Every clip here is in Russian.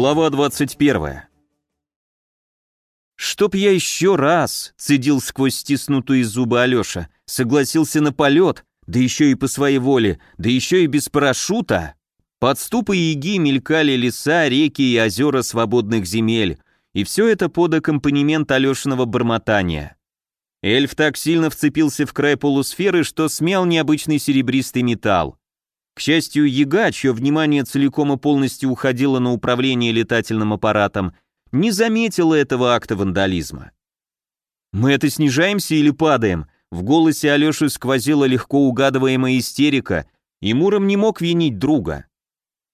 Глава 21. «Чтоб я еще раз», — цедил сквозь стиснутые зубы Алеша, согласился на полет, да еще и по своей воле, да еще и без парашюта. Под ступы Яги мелькали леса, реки и озера свободных земель, и все это под аккомпанемент Алешиного бормотания. Эльф так сильно вцепился в край полусферы, что смял необычный серебристый металл. К счастью, Яга, чье внимание целиком и полностью уходило на управление летательным аппаратом, не заметила этого акта вандализма. «Мы это снижаемся или падаем?» В голосе Алеши сквозила легко угадываемая истерика, и Муром не мог винить друга.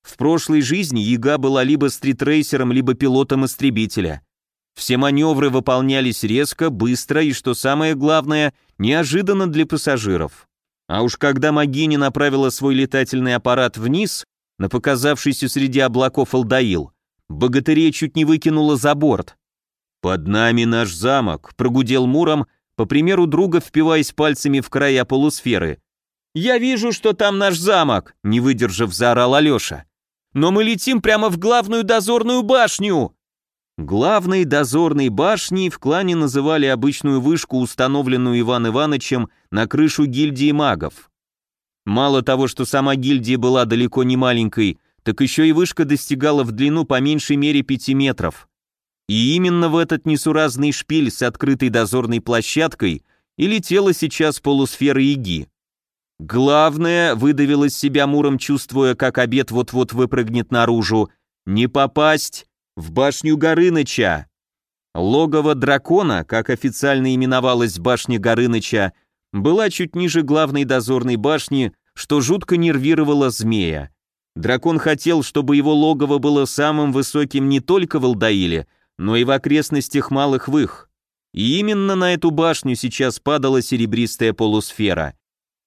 В прошлой жизни Яга была либо стритрейсером, либо пилотом истребителя. Все маневры выполнялись резко, быстро и, что самое главное, неожиданно для пассажиров. А уж когда Магини направила свой летательный аппарат вниз, на показавшийся среди облаков Алдаил, богатырей чуть не выкинуло за борт. «Под нами наш замок», — прогудел Муром, по примеру друга впиваясь пальцами в края полусферы. «Я вижу, что там наш замок», — не выдержав, заорал Алеша. «Но мы летим прямо в главную дозорную башню!» Главной дозорной башней в клане называли обычную вышку, установленную Иван Ивановичем на крышу гильдии магов. Мало того, что сама гильдия была далеко не маленькой, так еще и вышка достигала в длину по меньшей мере пяти метров. И именно в этот несуразный шпиль с открытой дозорной площадкой и летела сейчас полусфера Иги. Главное, выдавил из себя Муром, чувствуя, как обед вот-вот выпрыгнет наружу, не попасть в башню Горыныча. Логово дракона, как официально именовалась башня Горыныча, была чуть ниже главной дозорной башни, что жутко нервировало змея. Дракон хотел, чтобы его логово было самым высоким не только в Алдаиле, но и в окрестностях Малых Вых. И именно на эту башню сейчас падала серебристая полусфера.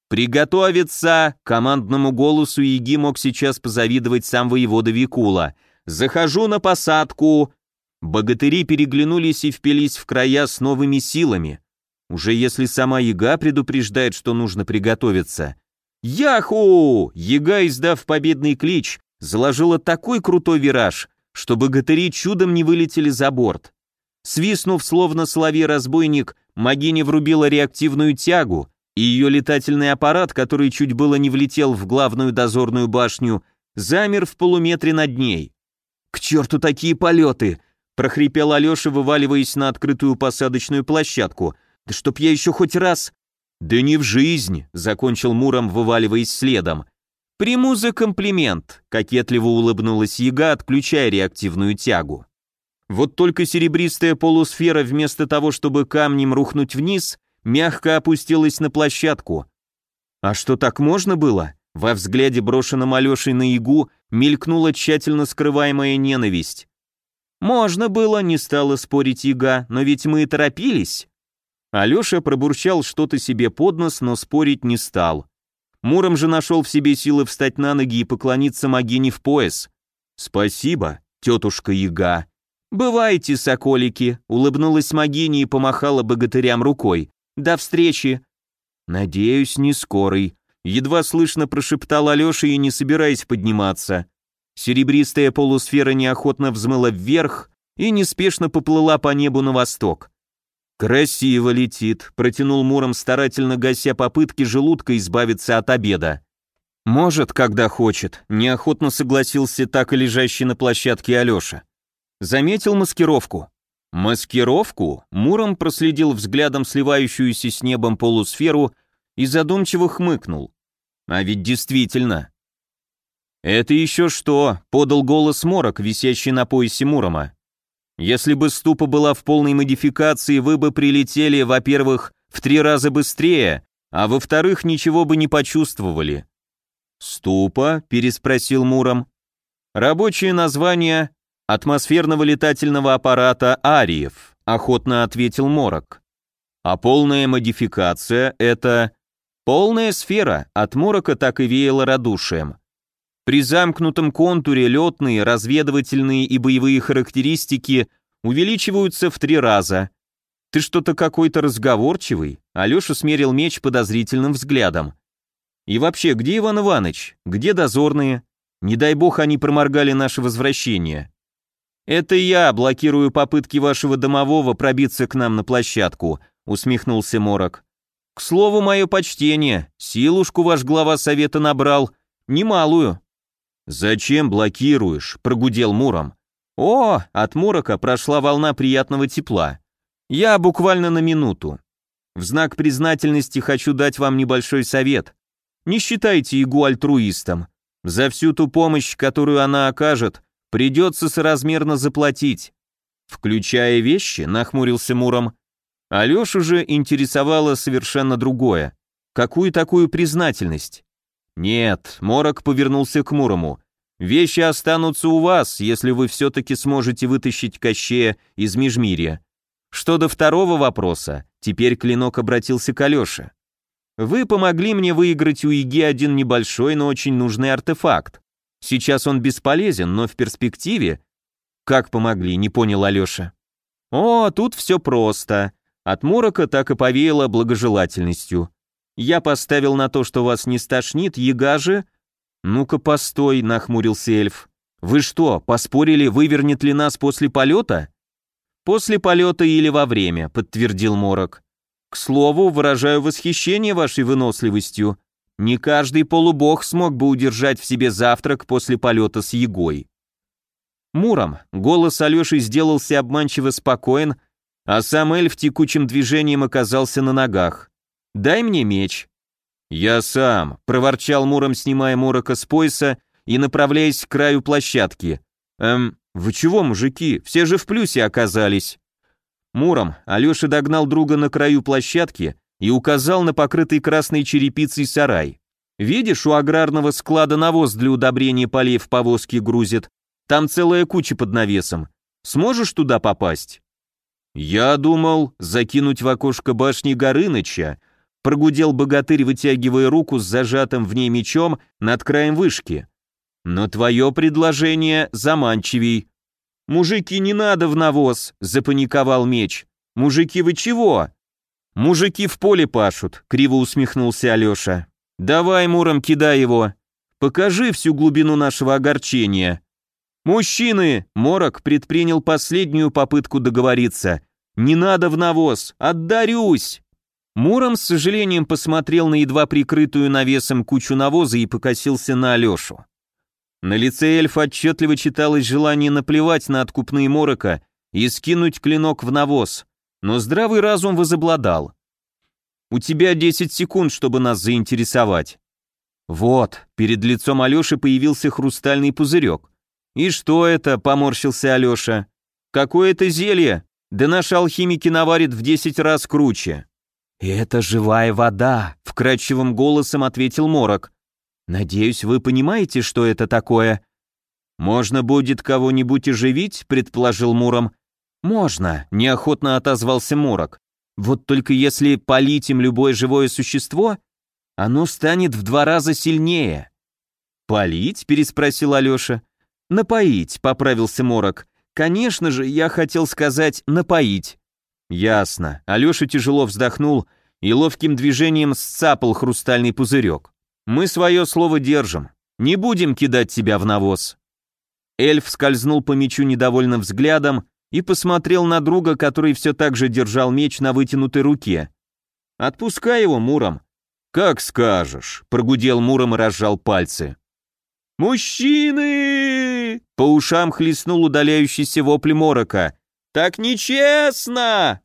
«Приготовиться!» — командному голосу Иги мог сейчас позавидовать сам воевода Викула — Захожу на посадку. Богатыри переглянулись и впились в края с новыми силами. Уже если сама яга предупреждает, что нужно приготовиться. Яху! Яга, издав победный клич, заложила такой крутой вираж, что богатыри чудом не вылетели за борт. Свистнув, словно соловей-разбойник, Магиня врубила реактивную тягу, и ее летательный аппарат, который чуть было не влетел в главную дозорную башню, замер в полуметре над ней. «К черту такие полеты!» — прохрипел Алеша, вываливаясь на открытую посадочную площадку. «Да чтоб я еще хоть раз...» «Да не в жизнь!» — закончил Муром, вываливаясь следом. «Приму за комплимент», — кокетливо улыбнулась яга, отключая реактивную тягу. Вот только серебристая полусфера вместо того, чтобы камнем рухнуть вниз, мягко опустилась на площадку. А что так можно было? Во взгляде, брошенном Алешей на Игу, мелькнула тщательно скрываемая ненависть. «Можно было», — не стала спорить Ига, — «но ведь мы и торопились». Алеша пробурчал что-то себе под нос, но спорить не стал. Муром же нашел в себе силы встать на ноги и поклониться Магине в пояс. «Спасибо, тетушка Яга». «Бывайте, соколики», — улыбнулась Магине и помахала богатырям рукой. «До встречи». «Надеюсь, не скорой», едва слышно прошептал Алеша и не собираясь подниматься. Серебристая полусфера неохотно взмыла вверх и неспешно поплыла по небу на восток. «Красиво летит», — протянул Муром, старательно гася попытки желудка избавиться от обеда. «Может, когда хочет», — неохотно согласился так и лежащий на площадке Алеша. Заметил маскировку. Маскировку Муром проследил взглядом сливающуюся с небом полусферу и задумчиво хмыкнул. А ведь действительно. «Это еще что?» — подал голос Морок, висящий на поясе Мурома. «Если бы ступа была в полной модификации, вы бы прилетели, во-первых, в три раза быстрее, а во-вторых, ничего бы не почувствовали». «Ступа?» — переспросил Муром. «Рабочее название атмосферного летательного аппарата «Ариев», — охотно ответил Морок. «А полная модификация — это Полная сфера, от морока так и веяло радушием. При замкнутом контуре летные, разведывательные и боевые характеристики увеличиваются в три раза. Ты что-то какой-то разговорчивый? Алеша смерил меч подозрительным взглядом. И вообще, где Иван Иванович? Где дозорные? Не дай бог они проморгали наше возвращение. «Это я блокирую попытки вашего домового пробиться к нам на площадку», усмехнулся Морок. «К слову, мое почтение, силушку ваш глава совета набрал, немалую». «Зачем блокируешь?» – прогудел Муром. «О!» – от Морока прошла волна приятного тепла. «Я буквально на минуту. В знак признательности хочу дать вам небольшой совет. Не считайте Игу альтруистом. За всю ту помощь, которую она окажет, придется соразмерно заплатить. Включая вещи, нахмурился Муром. Алешу же интересовало совершенно другое. Какую такую признательность? Нет, Морок повернулся к Мурому. Вещи останутся у вас, если вы все-таки сможете вытащить Кощея из Межмирья. Что до второго вопроса, теперь клинок обратился к Алёше. Вы помогли мне выиграть у Иги один небольшой, но очень нужный артефакт. Сейчас он бесполезен, но в перспективе... Как помогли, не понял Алёша. О, тут все просто. От Морока так и повеяло благожелательностью. Я поставил на то, что вас не стошнит, яга же... Ну-ка, постой, нахмурился эльф. Вы что, поспорили, вывернет ли нас после полета? После полета или во время, подтвердил Морок. К слову, выражаю восхищение вашей выносливостью. Не каждый полубог смог бы удержать в себе завтрак после полета с Егой. Муром, голос Алёши сделался обманчиво спокоен, а сам эльф текучим движением оказался на ногах. «Дай мне меч». «Я сам», — проворчал Муром, снимая Морока с пояса и направляясь к краю площадки. «Эм, вы чего, мужики, все же в плюсе оказались». Муром Алёша догнал друга на краю площадки и указал на покрытый красной черепицей сарай. «Видишь, у аграрного склада навоз для удобрения полей в повозке грузит. Там целая куча под навесом. Сможешь туда попасть?» «Я думал закинуть в окошко башни Горыныча», прогудел богатырь, вытягивая руку с зажатым в ней мечом над краем вышки. «Но твое предложение заманчивей». «Мужики, не надо в навоз», — запаниковал меч. «Мужики, вы чего?» «Мужики в поле пашут», — криво усмехнулся Алеша. «Давай, Муром, кидай его. Покажи всю глубину нашего огорчения». «Мужчины!» — Морок предпринял последнюю попытку договориться. «Не надо в навоз! Отдарюсь!» Муром с сожалением посмотрел на едва прикрытую навесом кучу навоза и покосился на Алешу. На лице эльфа отчетливо читалось желание наплевать на откупные Морока и скинуть клинок в навоз но здравый разум возобладал. «У тебя 10 секунд, чтобы нас заинтересовать». Вот, перед лицом Алёши появился хрустальный пузырек. «И что это?» — поморщился Алёша. «Какое это зелье? Да наши алхимики наварят в 10 раз круче». «Это живая вода», — вкрадчивым голосом ответил Морок. «Надеюсь, вы понимаете, что это такое?» «Можно будет кого-нибудь оживить», — предположил Муром. «Можно», — неохотно отозвался Морок. «Вот только если полить им любое живое существо, оно станет в два раза сильнее». «Полить?» — переспросил Алеша. «Напоить», — поправился Морок. «Конечно же, я хотел сказать «напоить». «Ясно». Алеша тяжело вздохнул и ловким движением сцапал хрустальный пузырек. «Мы свое слово держим. Не будем кидать тебя в навоз». Эльф скользнул по мечу недовольным взглядом, и посмотрел на друга, который все так же держал меч на вытянутой руке. «Отпускай его, Муром». «Как скажешь», — прогудел Муром и разжал пальцы. «Мужчины!» — по ушам хлестнул удаляющийся вопль Морока. «Так нечестно!»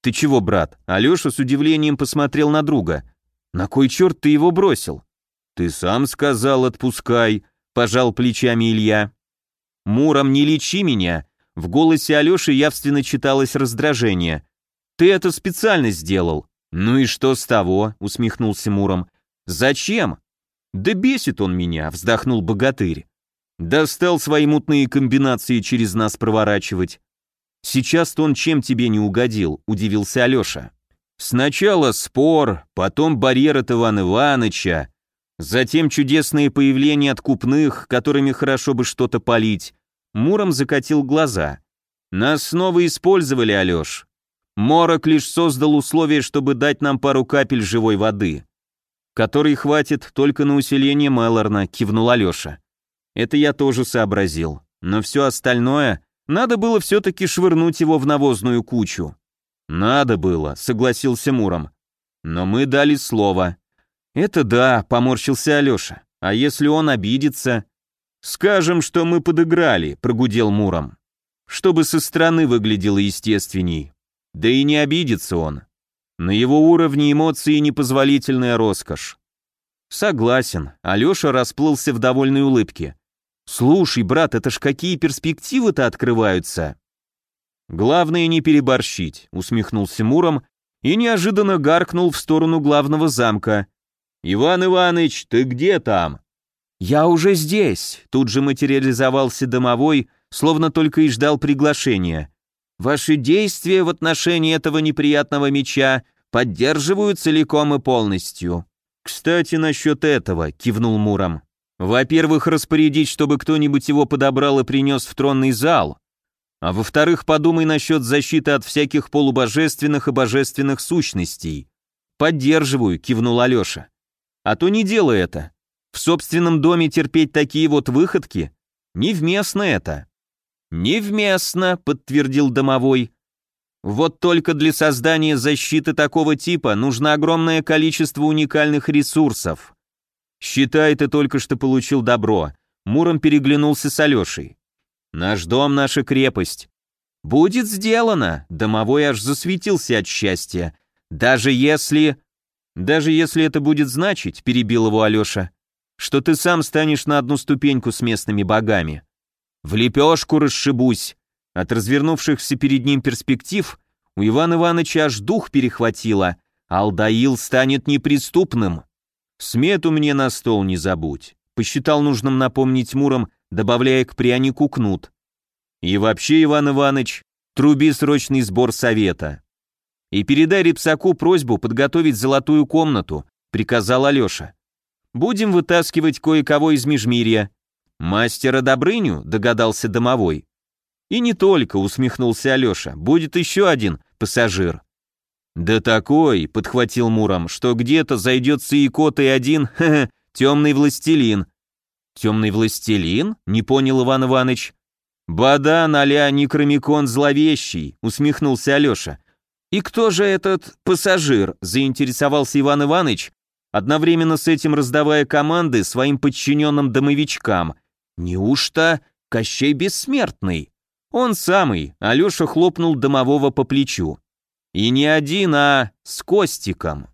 «Ты чего, брат?» Алеша с удивлением посмотрел на друга. «На кой черт ты его бросил?» «Ты сам сказал, отпускай», — пожал плечами Илья. «Муром, не лечи меня», в голосе Алёши явственно читалось раздражение. «Ты это специально сделал». «Ну и что с того?» — усмехнулся Муром. «Зачем?» «Да бесит он меня», — вздохнул богатырь. «Достал свои мутные комбинации через нас проворачивать». «Сейчас-то он чем тебе не угодил?» — удивился Алёша. «Сначала спор, потом барьер от Ивана Иваныча, затем чудесные появления откупных, которыми хорошо бы что-то полить, Муром закатил глаза. «Нас снова использовали, Алёш. Морок лишь создал условия, чтобы дать нам пару капель живой воды, которой хватит только на усиление Мелорна», — кивнул Алёша. «Это я тоже сообразил. Но все остальное Надо было все-таки швырнуть его в навозную кучу. Надо было, согласился Муром. Но мы дали слово. Это да, поморщился Алеша. А если он обидится? Скажем, что мы подыграли, прогудел Муром. Чтобы со стороны выглядело естественней. Да и не обидится он. На его уровне эмоции непозволительная роскошь. Согласен, Алеша расплылся в довольной улыбке. Слушай, брат, это ж какие перспективы-то открываются. Главное не переборщить, усмехнулся Муром и неожиданно гаркнул в сторону главного замка. Иван Иванович, ты где там? Я уже здесь, тут же материализовался домовой, словно только и ждал приглашения. Ваши действия в отношении этого неприятного меча поддерживаю целиком и полностью. Кстати, насчет этого, кивнул Муром. Во-первых, распорядить, чтобы кто-нибудь его подобрал и принес в тронный зал. А во-вторых, подумай насчет защиты от всяких полубожественных и божественных сущностей. Поддерживаю, кивнул Алеша. А то не делай это. В собственном доме терпеть такие вот выходки? Невместно это. Невместно, подтвердил домовой. Вот только для создания защиты такого типа нужно огромное количество уникальных ресурсов. Считай, ты только что получил добро. Муром переглянулся с Алешей. Наш дом, наша крепость. Будет сделано. Домовой аж засветился от счастья. Даже если... Даже если это будет значить, перебил его Алеша, что ты сам станешь на одну ступеньку с местными богами. В лепешку расшибусь, от развернувшихся перед ним перспектив у Ивана Ивановича аж дух перехватило, Алдаил станет неприступным. Смету мне на стол не забудь, посчитал нужным напомнить Муром, добавляя к прянику кнут. И вообще, Иван Иванович, труби срочный сбор совета. И передай Репсаку просьбу подготовить золотую комнату, приказал Алеша. Будем вытаскивать кое-кого из Межмирья. Мастера Добрыню, догадался домовой. «И не только», — усмехнулся Алеша, — «будет еще один пассажир». «Да такой», — подхватил Муром, — «что где-то зайдется и кот, и один, ха темный властелин». «Темный властелин?» — не понял Иван Иванович. «Бадан а-ля Некромикон зловещий», — усмехнулся Алеша. «И кто же этот пассажир?» — заинтересовался Иван Иванович, одновременно с этим раздавая команды своим подчиненным домовичкам. «Неужто Кощей Бессмертный?» Он самый, Алеша хлопнул домового по плечу. И не один, а с Костиком.